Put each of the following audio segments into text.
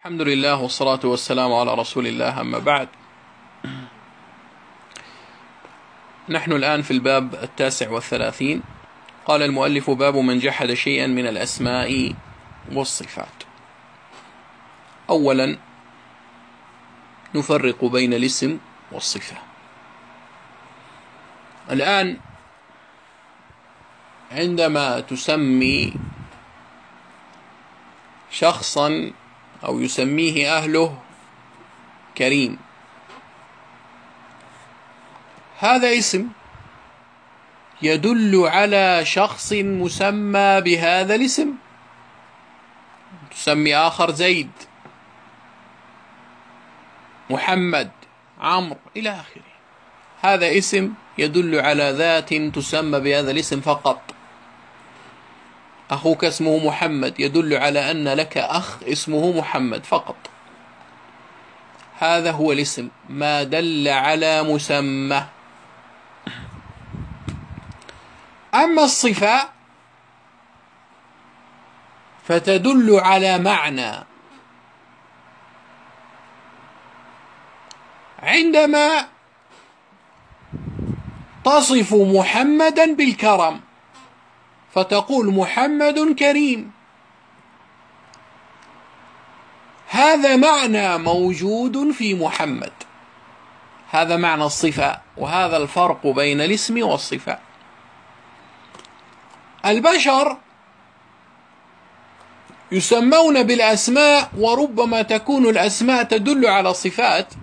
الحمد لله والصلاة والسلام على رسول الله أما بعد. نحن الآن في الباب التاسع والثلاثين. قال المؤلف باب من جحد شيئا من الأسماء والصفات. أولا نفرق بين الاسم والصفة. الآن عندما تسمي شخصا أو يسميه أهله كريم. هذا اسم يدل على شخص مسمى بهذا الاسم. تسمي آخر زيد محمد عمرو إلى آخره. هذا اسم يدل على ذات تسمى بهذا الاسم فقط. أخوك اسمه محمد يدل على أن لك أخ اسمه محمد فقط. هذا هو الاسم ما دل على مسمى. أما الصفة فتدل على معنى. عندما تصف محمدا بالكرم. فتقول محمد كريم. هذا معنى موجود في محمد. هذا معنى الصفة وهذا الفرق بين الاسم والصفة. البشر يسمون بالأسماء وربما تكون الأسماء تدل على صفات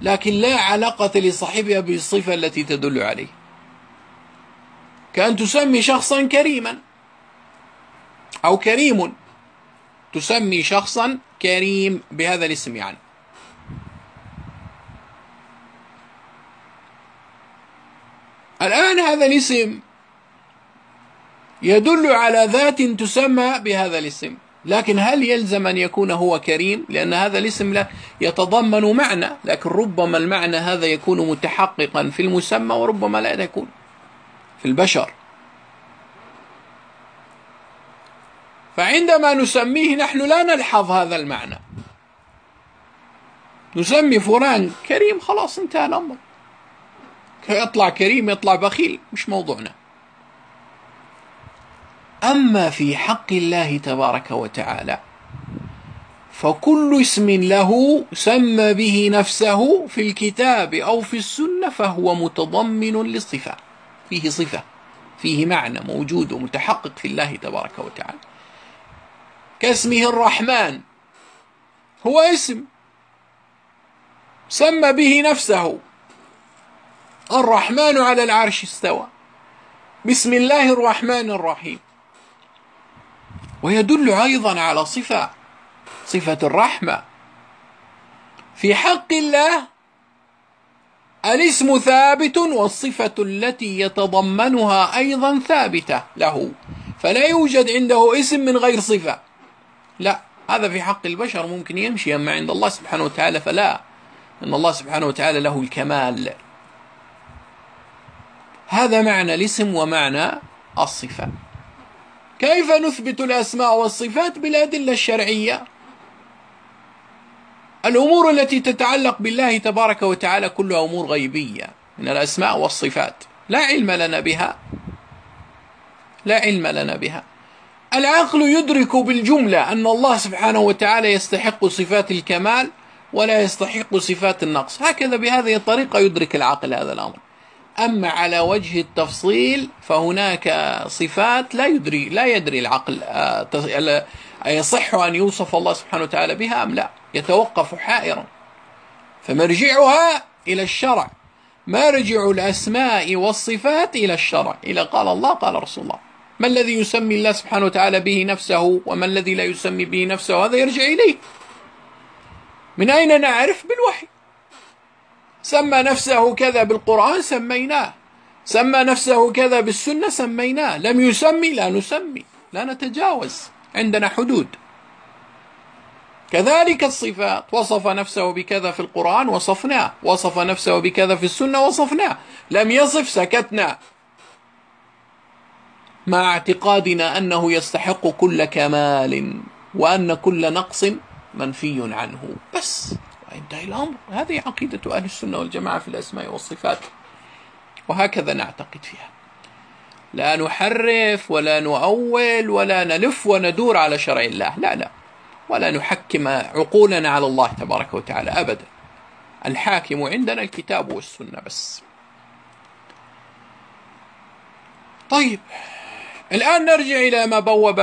لكن لا علاقة لصاحبها بالصفة التي تدل عليه. كأن تسمي شخصا كريما أو كريم. تسمي شخصا كريم بهذا الاسم يعني. الآن هذا الاسم يدل على ذات تسمى بهذا الاسم. لكن هل يلزم أن يكون هو كريم؟ لأن هذا الاسم لا يتضمن معنى. لكن ربما المعنى هذا يكون متحققا في المسمى وربما لا يكون. البشر. فعندما نسميه نحن لا نلحظ هذا المعنى. نسمي فلان كريم خلاص انتهى الأمر. يطلع كريم يطلع بخيل مش موضوعنا. أما في حق الله تبارك وتعالى فكل اسم له سمى به نفسه في الكتاب أو في السنة فهو متضمن للصفة. فيه صفة فيه معنى موجود ومتحقق في الله تبارك وتعالى. كاسمه الرحمن هو اسم سمى به نفسه. الرحمن على العرش استوى. بسم الله الرحمن الرحيم. ويدل أيضا على صفة صفة الرحمة. في حق الله الاسم ثابت والصفة التي يتضمنها أيضا ثابتة له. فلا يوجد عنده اسم من غير صفة. لا هذا في حق البشر ممكن يمشي أما عند الله سبحانه وتعالى فلا. إن الله سبحانه وتعالى له الكمال. هذا معنى الاسم ومعنى الصفة. كيف نثبت الأسماء والصفات؟ بالأدلة الشرعية. الأمور التي تتعلق بالله تبارك وتعالى كلها أمور غيبية من الأسماء والصفات. لا علم لنا بها. لا علم لنا بها. العقل يدرك بالجملة أن الله سبحانه وتعالى يستحق صفات الكمال ولا يستحق صفات النقص. هكذا بهذه الطريقة يدرك العقل هذا الأمر. أما على وجه التفصيل فهناك صفات لا يدري لا يدري العقل آه، يصح أن يوصف الله سبحانه وتعالى بها أم لا. يتوقف حائرا. فمرجعها إلى الشرع. مرجع الأسماء والصفات إلى الشرع. إلى قال الله قال رسول الله. ما الذي يسمي الله سبحانه وتعالى به نفسه؟ وما الذي لا يسمي به نفسه؟ هذا يرجع إليه. من أين نعرف؟ بالوحي. سمى نفسه كذا بالقرآن سميناه. سمى نفسه كذا بالسنة سميناه. لم يسمي لا نسمي لا نتجاوز. عندنا حدود. كذلك الصفات. وصف نفسه بكذا في القرآن وصفناه. وصف نفسه بكذا في السنة وصفناه. لم يصف سكتنا. مع اعتقادنا أنه يستحق كل كمال وأن كل نقص منفي عنه. بس وينتهي الأمر. هذه عقيدة أهل السنة والجماعة في الأسماء والصفات. وهكذا نعتقد فيها. لا نحرف ولا نؤول ولا نلف وندور على شرع الله. لا لا. ولا نحكم عقولنا على الله تبارك وتعالى أبدا. الحاكم عندنا الكتاب والسنة بس. طيب الآن نرجع إلى ما بوب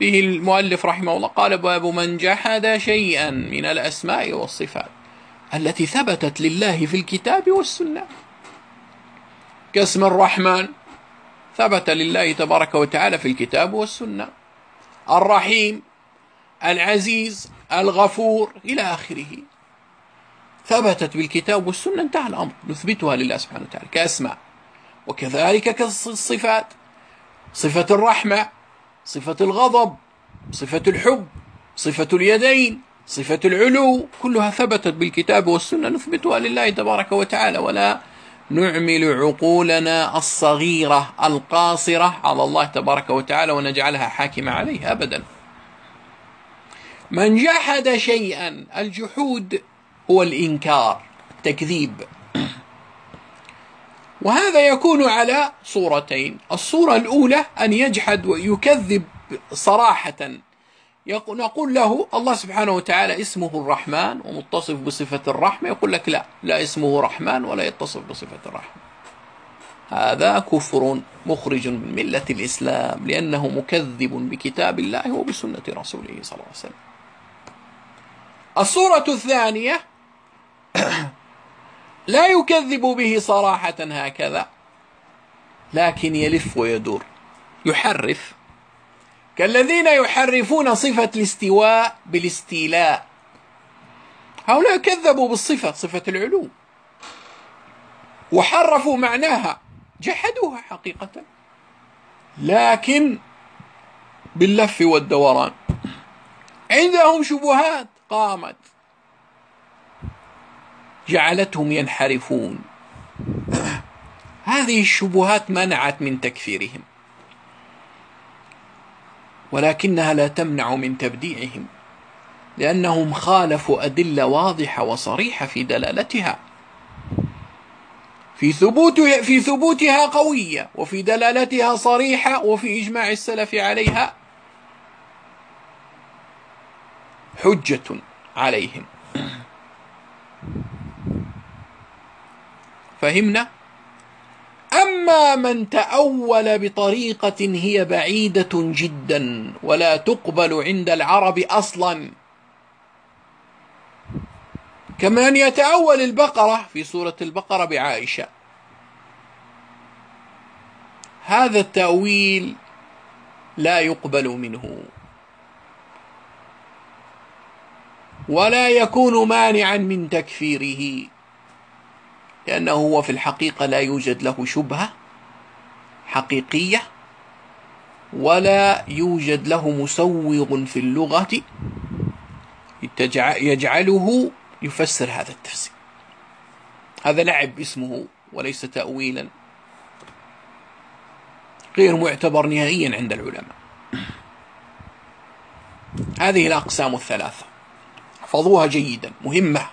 به المؤلف رحمه الله. قال باب من جحد شيئا من الأسماء والصفات التي ثبتت لله في الكتاب والسنة. كاسم الرحمن ثبت لله تبارك وتعالى في الكتاب والسنة. الرحيم العزيز الغفور إلى آخره. ثبتت بالكتاب والسنة انتهى الأمر. نثبتها لله سبحانه وتعالى. كأسماء. وكذلك كالصفات. صفة الرحمة صفة الغضب صفة الحب صفة اليدين صفة العلو. كلها ثبتت بالكتاب والسنة. نثبتها لله تبارك وتعالى. ولا نعمل عقولنا الصغيرة القاصرة على الله تبارك وتعالى ونجعلها حاكمة عليه أبدا. من جحد شيئا الجحود هو الإنكار التكذيب وهذا يكون على صورتين. الصورة الأولى أن يجحد ويكذب صراحة. نقول له الله سبحانه وتعالى اسمه الرحمن ومتصف بصفة الرحمة يقول لك لا لا اسمه رحمن ولا يتصف بصفة الرحمة. هذا كفر مخرج من ملة الإسلام لأنه مكذب بكتاب الله وبسنة رسوله صلى الله عليه وسلم. الصورة الثانية لا يكذب به صراحة هكذا لكن يلف ويدور يحرف. كالذين يحرفون صفة الاستواء بالاستيلاء. هؤلاء كذبوا بالصفة صفة العلو وحرفوا معناها جحدوها حقيقة. لكن باللف والدوران. عندهم شبهات. قامت. جعلتهم ينحرفون. هذه الشبهات منعت من تكفيرهم. ولكنها لا تمنع من تبديعهم. لأنهم خالفوا أدلة واضحة وصريحة في دلالتها. في ثبوت في ثبوتها قوية وفي دلالتها صريحة وفي إجماع السلف عليها حجة عليهم. فهمنا؟ أما من تأول بطريقة هي بعيدة جدا ولا تقبل عند العرب أصلا. كمن يتأول البقرة في سورة البقرة بعائشة. هذا التأويل لا يقبل منه. ولا يكون مانعا من تكفيره لأنه هو في الحقيقة لا يوجد له شبهة حقيقية ولا يوجد له مسوغ في اللغة يجعله يفسر هذا التفسير. هذا لعب اسمه وليس تأويلا. غير معتبر نهائيا عند العلماء. هذه الأقسام الثلاثة. احفظوها جيدا مهمة.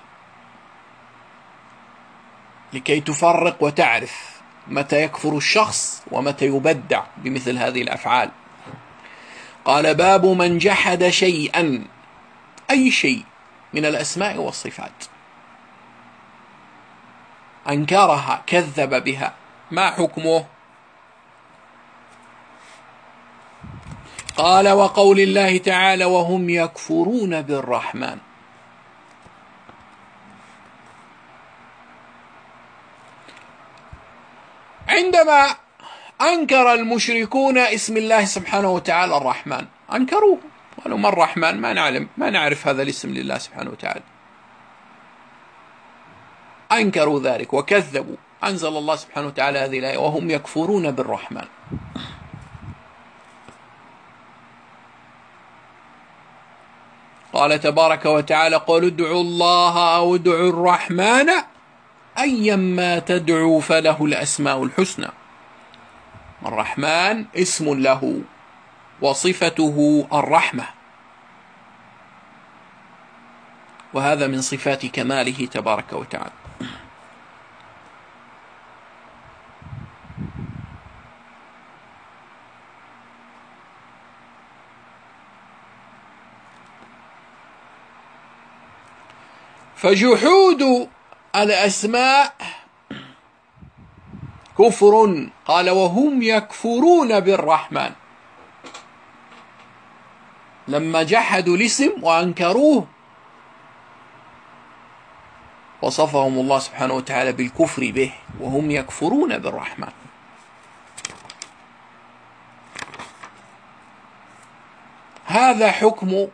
لكي تفرق وتعرف متى يكفر الشخص ومتى يبدع بمثل هذه الأفعال. قال باب من جحد شيئا أي شيء من الأسماء والصفات. أنكرها كذب بها ما حكمه؟ قال وقول الله تعالى وهم يكفرون بالرحمن. عندما أنكر المشركون اسم الله سبحانه وتعالى الرحمن. أنكروه قالوا ما الرحمن؟ ما نعلم. ما نعرف هذا الاسم لله سبحانه وتعالى. أنكروا ذلك وكذبوا. أنزل الله سبحانه وتعالى هذه الآية وهم يكفرون بالرحمن. قال تبارك وتعالى قل ادعوا الله أو ادعوا الرحمن أيما تدعو فله الأسماء الحسنى. الرحمن اسم له وصفته الرحمة. وهذا من صفات كماله تبارك وتعالى. فجحود الأسماء كفر. قال وهم يكفرون بالرحمن. لما جحدوا الاسم وأنكروه وصفهم الله سبحانه وتعالى بالكفر به وهم يكفرون بالرحمن. هذا حكم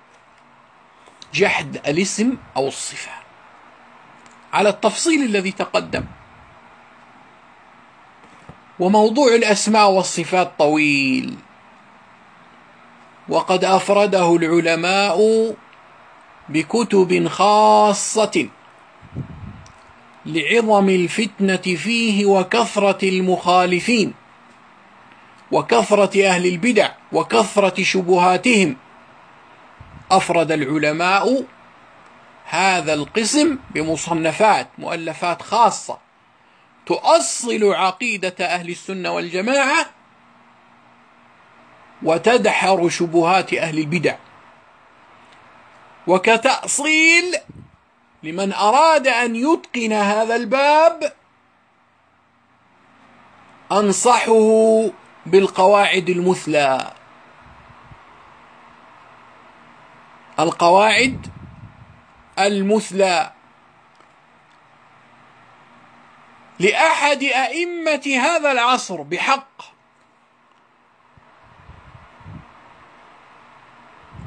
جحد الاسم أو الصفة. على التفصيل الذي تقدم. وموضوع الأسماء والصفات طويل. وقد أفرده العلماء بكتب خاصة لعظم الفتنة فيه وكثرة المخالفين وكثرة أهل البدع وكثرة شبهاتهم. أفرد العلماء هذا القسم بمصنفات مؤلفات خاصة. تؤصل عقيدة أهل السنة والجماعة وتدحر شبهات أهل البدع. وكتأصيل لمن أراد أن يتقن هذا الباب أنصحه بالقواعد المثلى. القواعد المثلى لأحد أئمة هذا العصر بحق.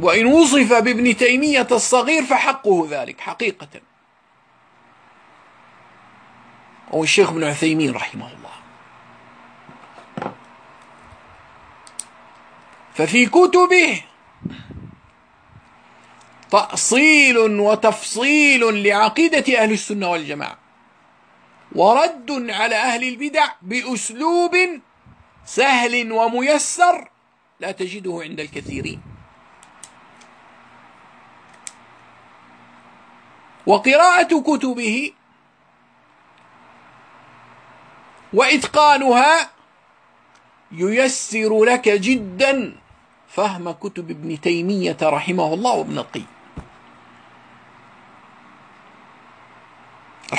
وإن وصف بابن تيمية الصغير فحقه ذلك حقيقة. هو الشيخ ابن عثيمين رحمه الله. ففي كتبه تأصيل وتفصيل لعقيدة أهل السنة والجماعة. ورد على أهل البدع بأسلوب سهل وميسر لا تجده عند الكثيرين. وقراءة كتبه وإتقانها ييسر لك جدا فهم كتب ابن تيمية رحمه الله وابن القيم.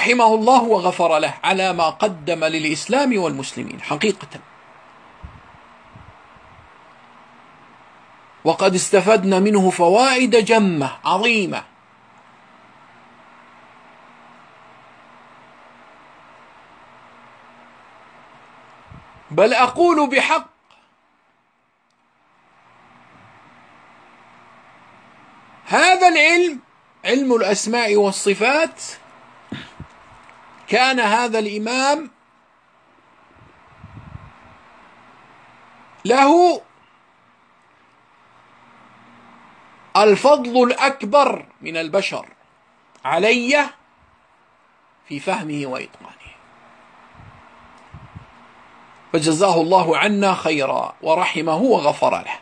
رحمه الله وغفر له على ما قدم للإسلام والمسلمين حقيقة. وقد استفدنا منه فوائد جمة عظيمة. بل أقول بحق. هذا العلم علم الأسماء والصفات كان هذا الإمام له الفضل الأكبر من البشر علي في فهمه وإتقانه. فجزاه الله عنا خيرا ورحمه وغفر له.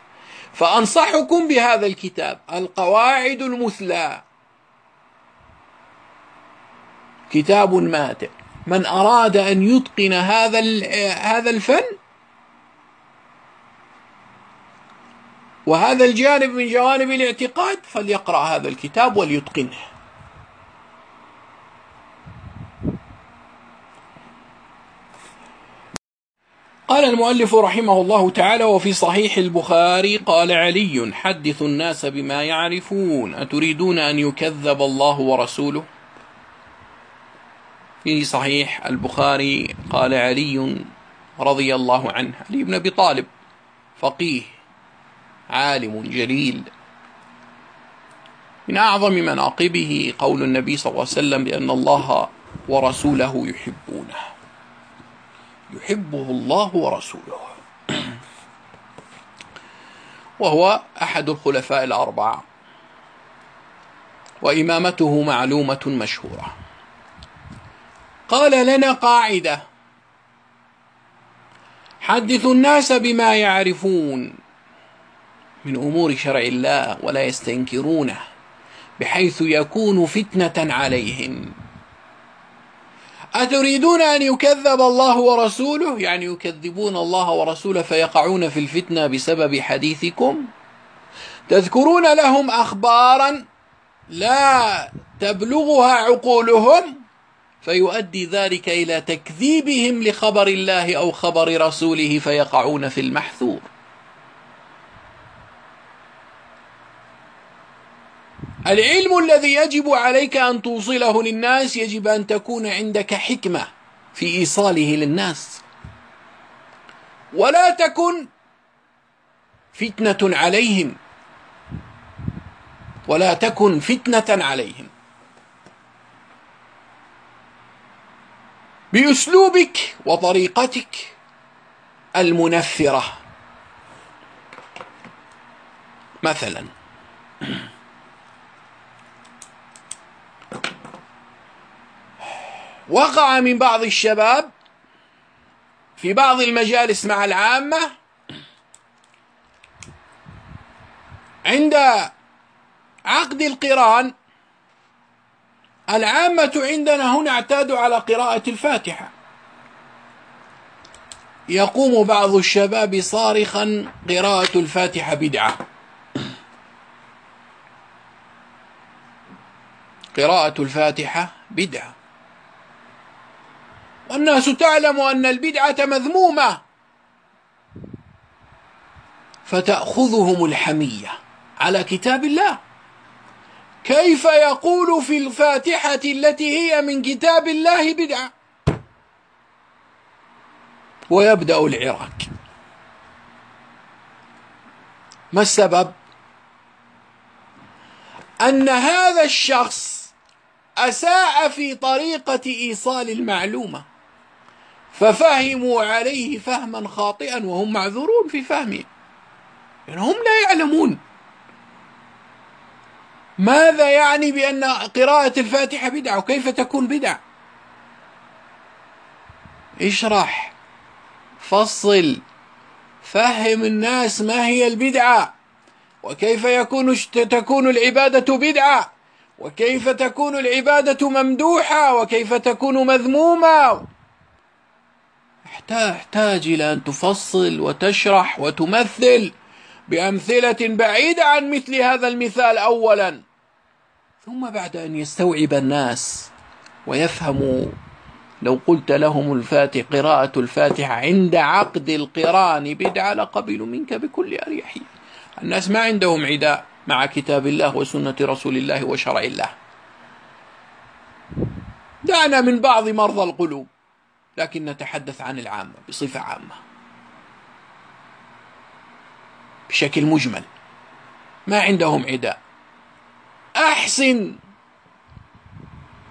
فأنصحكم بهذا الكتاب القواعد المثلى كتاب ماتع من أراد أن يتقن هذا هذا الفن وهذا الجانب من جوانب الاعتقاد فليقرأ هذا الكتاب وليتقنه. قال المؤلف رحمه الله تعالى وفي صحيح البخاري قال علي حدثوا الناس بما يعرفون أتريدون أن يكذب الله ورسوله؟ في صحيح البخاري قال علي رضي الله عنه علي بن أبي طالب فقيه عالم جليل. من أعظم مناقبه قول النبي صلى الله عليه وسلم بأن الله ورسوله يحبونه. يحبه الله ورسوله. وهو أحد الخلفاء الأربعة. وإمامته معلومة مشهورة. قال لنا قاعدة. حدثوا الناس بما يعرفون من أمور شرع الله ولا يستنكرونه بحيث يكون فتنة عليهم. أتريدون أن يكذب الله ورسوله؟ يعني يكذبون الله ورسوله فيقعون في الفتنة بسبب حديثكم؟ تذكرون لهم أخبارا لا تبلغها عقولهم؟ فيؤدي ذلك إلى تكذيبهم لخبر الله أو خبر رسوله فيقعون في المحذور. العلم الذي يجب عليك أن توصله للناس يجب أن تكون عندك حكمة في إيصاله للناس. ولا تكن فتنة عليهم. ولا تكن فتنة عليهم. بأسلوبك وطريقتك المنفرة. مثلا. وقع من بعض الشباب في بعض المجالس مع العامة عند عقد القران العامة عندنا هنا اعتادوا على قراءة الفاتحة. يقوم بعض الشباب صارخا قراءة الفاتحة بدعة. قراءة الفاتحة بدعة. والناس تعلم أن البدعة مذمومة. فتأخذهم الحمية على كتاب الله. كيف يقول في الفاتحة التي هي من كتاب الله بدعة؟ ويبدأ العراك ما السبب؟ أن هذا الشخص أساء في طريقة إيصال المعلومة ففهموا عليه فهما خاطئا وهم معذورون في فهمه يعني هم لا يعلمون. ماذا يعني بأن قراءة الفاتحة بدعة وكيف تكون بدعة؟ اشرح فصل فهم الناس ما هي البدعة وكيف يكون تكون العبادة بدعة وكيف تكون العبادة ممدوحة وكيف تكون مذمومة. تحتاج إلى أن تفصل وتشرح وتمثل بأمثلة بعيدة عن مثل هذا المثال أولا. ثم بعد أن يستوعب الناس ويفهموا لو قلت لهم الفاتح قراءة الفاتحة عند عقد القرآن بدعة لقبلوا منك بكل أريحية الناس ما عندهم عداء مع كتاب الله وسنة رسول الله وشرع الله. دعنا من بعض مرضى القلوب لكن نتحدث عن العامة بصفة عامة. بشكل مجمل ما عندهم عداء أحسن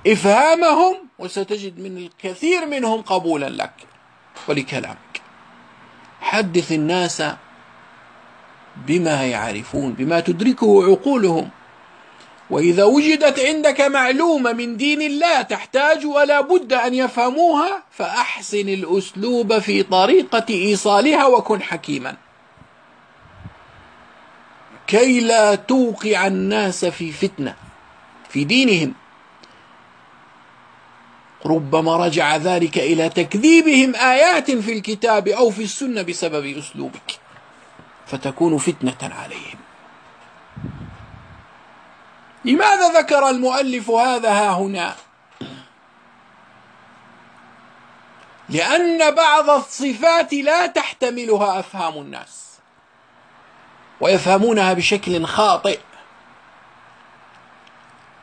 إفهامهم وستجد من الكثير منهم قبولا لك ولكلامك. حدث الناس بما يعرفون بما تدركه عقولهم. وإذا وجدت عندك معلومة من دين الله تحتاج ولا بد أن يفهموها فأحسن الأسلوب في طريقة إيصالها وكن حكيما. كي لا توقع الناس في فتنة في دينهم. ربما رجع ذلك إلى تكذيبهم آيات في الكتاب أو في السنة بسبب أسلوبك. فتكون فتنة عليهم. لماذا ذكر المؤلف هذا ها هنا؟ لأن بعض الصفات لا تحتملها أفهام الناس. ويفهمونها بشكل خاطئ.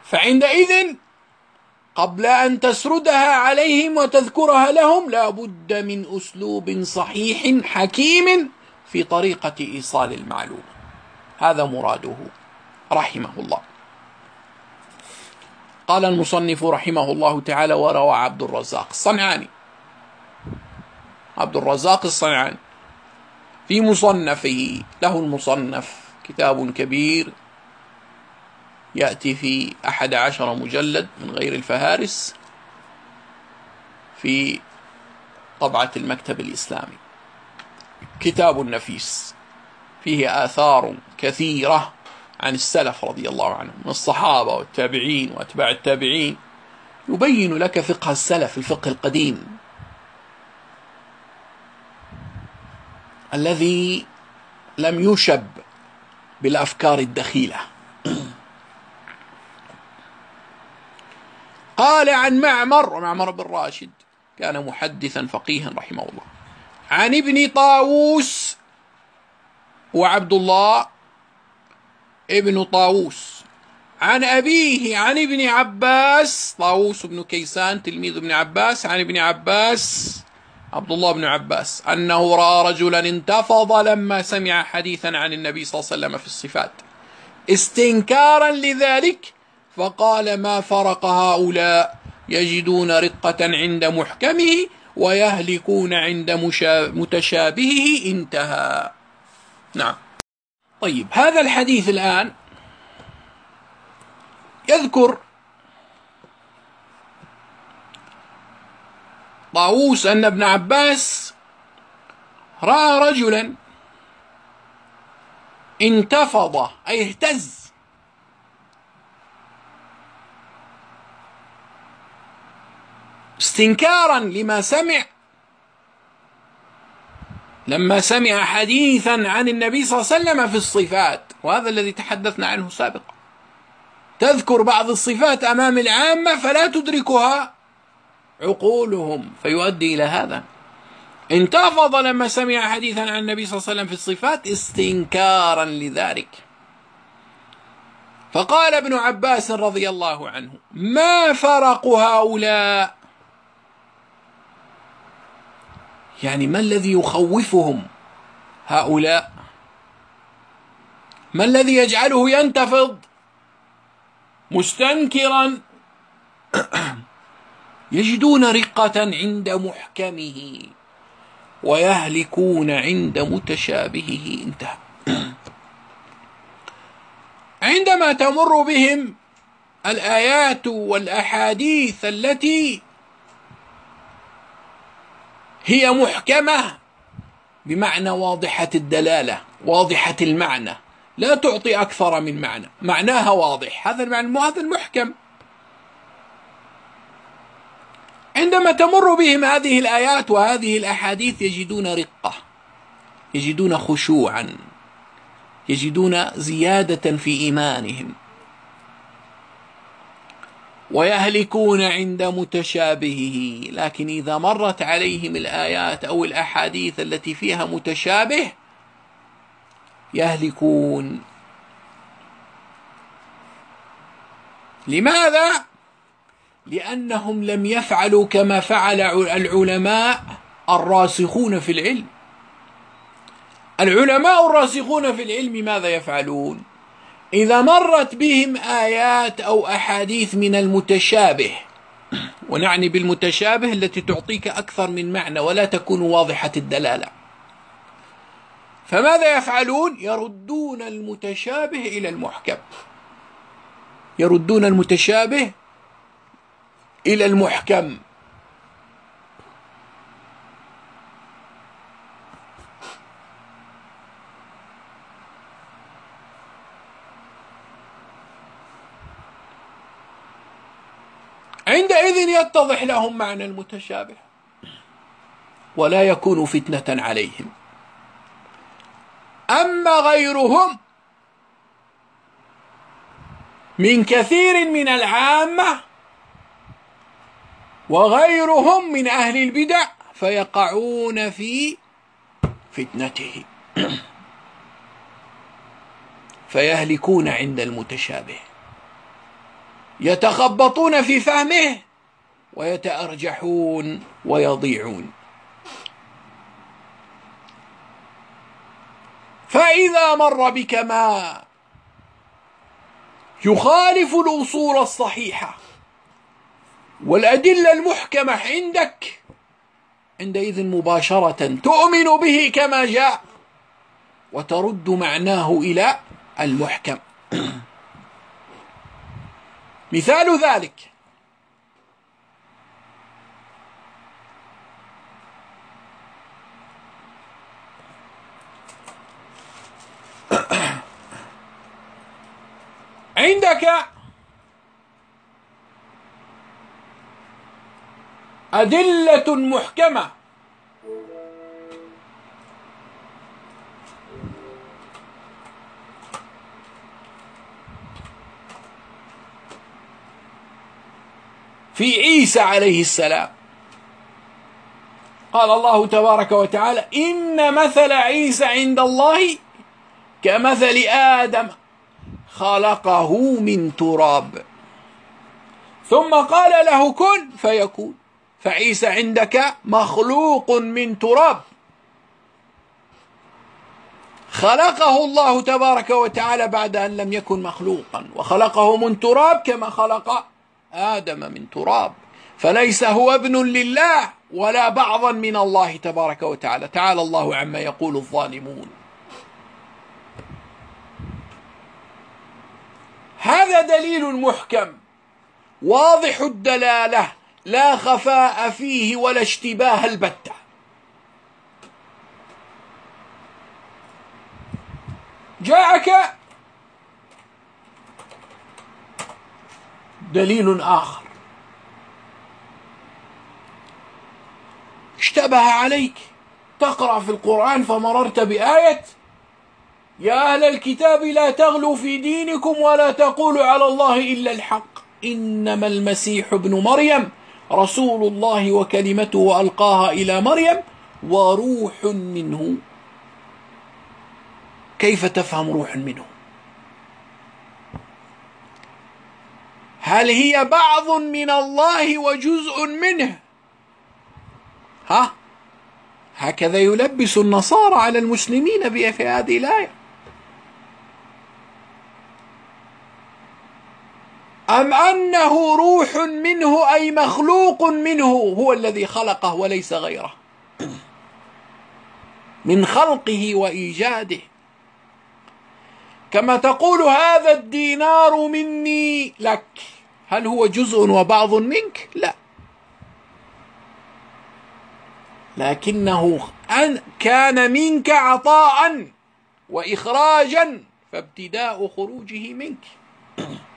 فعندئذ قبل أن تسردها عليهم وتذكرها لهم لا بد من أسلوب صحيح حكيم في طريقة إيصال المعلومة. هذا مراده رحمه الله. قال المصنف رحمه الله تعالى وروى عبد الرزاق الصنعاني. عبد الرزاق الصنعاني. في مصنفه له المصنف كتاب كبير يأتي في أحد عشر مجلد من غير الفهارس في طبعة المكتب الإسلامي. كتاب نفيس فيه آثار كثيرة عن السلف رضي الله عنهم من الصحابة والتابعين وأتباع التابعين يبين لك فقه السلف الفقه القديم. الذي لم يشب بالأفكار الدخيلة. قال عن معمر ومعمر بن راشد كان محدثا فقيها رحمه الله. عن ابن طاووس وعبد الله ابن طاووس. عن أبيه عن ابن عباس طاووس بن كيسان تلميذ ابن عباس. عن ابن عباس عبد الله بن عباس أنه رأى رجلا انتفض لما سمع حديثا عن النبي صلى الله عليه وسلم في الصفات. استنكارا لذلك فقال ما فرق هؤلاء؟ يجدون رقة عند محكمه ويهلكون عند متشابهه انتهى. نعم. طيب هذا الحديث الآن يذكر طاووس أن ابن عباس رأى رجلا انتفض أي اهتز. استنكارا لما سمع. لما سمع حديثا عن النبي صلى الله عليه وسلم في الصفات وهذا الذي تحدثنا عنه سابقا. تذكر بعض الصفات أمام العامة فلا تدركها. عقولهم فيؤدي إلى هذا. انتفض لما سمع حديثا عن النبي صلى الله عليه وسلم في الصفات استنكارا لذلك. فقال ابن عباس رضي الله عنه ما فرق هؤلاء؟ يعني ما الذي يخوفهم هؤلاء؟ ما الذي يجعله ينتفض مستنكرا؟ يجدون رقة عند محكمه ويهلكون عند متشابهه. انتهى. عندما تمر بهم الآيات والأحاديث التي هي محكمة بمعنى واضحة الدلالة واضحة المعنى. لا تعطي أكثر من معنى معناها واضح. هذا المعنى هذا المحكم. عندما تمر بهم هذه الآيات وهذه الأحاديث يجدون رقة يجدون خشوعا يجدون زيادة في إيمانهم ويهلكون عند متشابهه لكن إذا مرت عليهم الآيات أو الأحاديث التي فيها متشابه يهلكون لماذا؟ لأنهم لم يفعلوا كما فعل العلماء الراسخون في العلم. العلماء الراسخون في العلم ماذا يفعلون؟ إذا مرت بهم آيات أو أحاديث من المتشابه ونعني بالمتشابه التي تعطيك أكثر من معنى ولا تكون واضحة الدلالة. فماذا يفعلون؟ يردون المتشابه إلى المحكم. يردون المتشابه إلى المحكم. عندئذ يتضح لهم معنى المتشابه. ولا يكون فتنة عليهم. أما غيرهم من كثير من العامة وغيرهم من أهل البدع فيقعون في فتنته. فيهلكون عند المتشابه. يتخبطون في فهمه ويتأرجحون ويضيعون. فإذا مر بك ما يخالف الأصول الصحيحة والأدلة المحكمة عندك عندئذ مباشرة تؤمن به كما جاء وترد معناه إلى المحكم. مثال ذلك. أدلة محكمة. في عيسى عليه السلام. قال الله تبارك وتعالى إن مثل عيسى عند الله كمثل آدم خلقه من تراب. ثم قال له كن فيكون. فعيسى عندك مخلوق من تراب. خلقه الله تبارك وتعالى بعد أن لم يكن مخلوقا وخلقه من تراب كما خلق آدم من تراب. فليس هو ابن لله ولا بعضا من الله تبارك وتعالى. تعالى الله عما يقول الظالمون. هذا دليل محكم واضح الدلالة لا خفاء فيه ولا اشتباه البتة. جاءك دليل آخر. اشتبه عليك. تقرأ في القرآن فمررت بآية. يا أهل الكتاب لا تغلوا في دينكم ولا تقولوا على الله إلا الحق. إنما المسيح ابن مريم. رسول الله وكلمته ألقاها إلى مريم وروح منه. كيف تفهم روح منه؟ هل هي بعض من الله وجزء منه؟ ها؟ هكذا يلبس النصارى على المسلمين في هذه الآية أم أنه روح منه أي مخلوق منه هو الذي خلقه وليس غيره؟ من خلقه وإيجاده. كما تقول هذا الدينار مني لك. هل هو جزء وبعض منك؟ لا. لكنه أن كان منك عطاء وإخراجا فابتداء خروجه منك.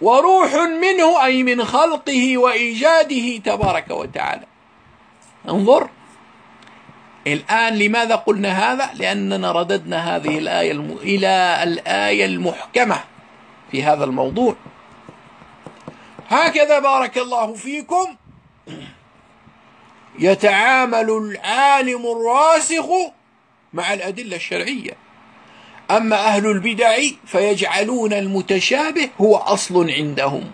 وروح منه أي من خلقه وإيجاده تبارك وتعالى. انظر. الآن لماذا قلنا هذا؟ لأننا رددنا هذه الآية الم... إلى الآية المحكمة في هذا الموضوع. هكذا بارك الله فيكم. يتعامل العالم الراسخ مع الأدلة الشرعية. أما أهل البدع فيجعلون المتشابه هو أصل عندهم.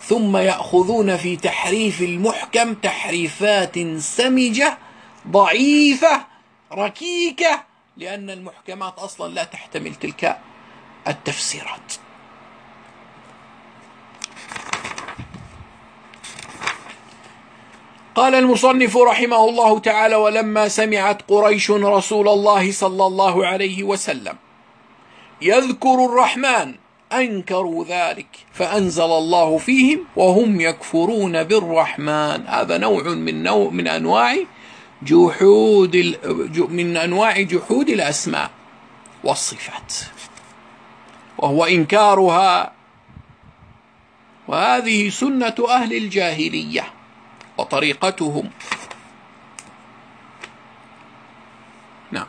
ثم يأخذون في تحريف المحكم تحريفات سمجة ضعيفة ركيكة لأن المحكمات أصلا لا تحتمل تلك التفسيرات. قال المصنف رحمه الله تعالى ولما سمعت قريش رسول الله صلى الله عليه وسلم يذكر الرحمن أنكروا ذلك فأنزل الله فيهم وهم يكفرون بالرحمن. هذا نوع من نوع من أنواع جحود من أنواع جحود الأسماء والصفات وهو إنكارها. وهذه سنة أهل الجاهلية. وطريقتهم. نعم.